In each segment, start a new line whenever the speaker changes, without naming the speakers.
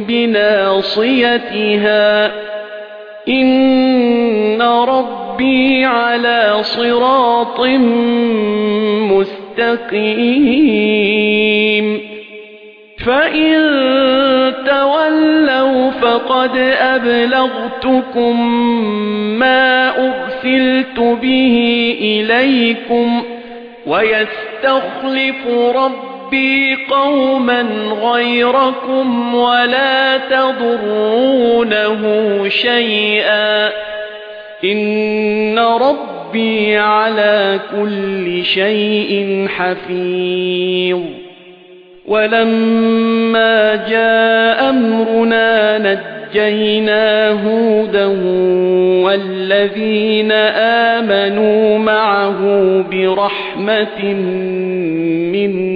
بناصيتها. إن ربي على صراط مستقيم. فإن تولوا فقد أبلغتكم ما أرسلت به إليكم ويستخلف ربي قوما غيركم ولا تضرونه شيئا. إن ربي على كل شيء حفيظ. ولما جاء أمرنا نجينا هودا والذين آمنوا معه برحمة منا.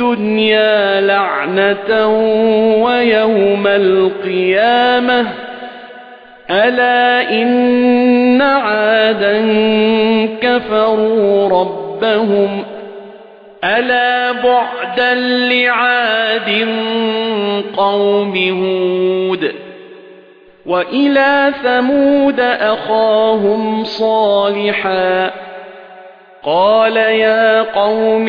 الدنيا لعنة ويوم القيامة. ألا إن عادا كفروا ربهم. ألا بعدا لعاد قوم هود. وإلى ثمود أخاهم صالحا. قال يا قوم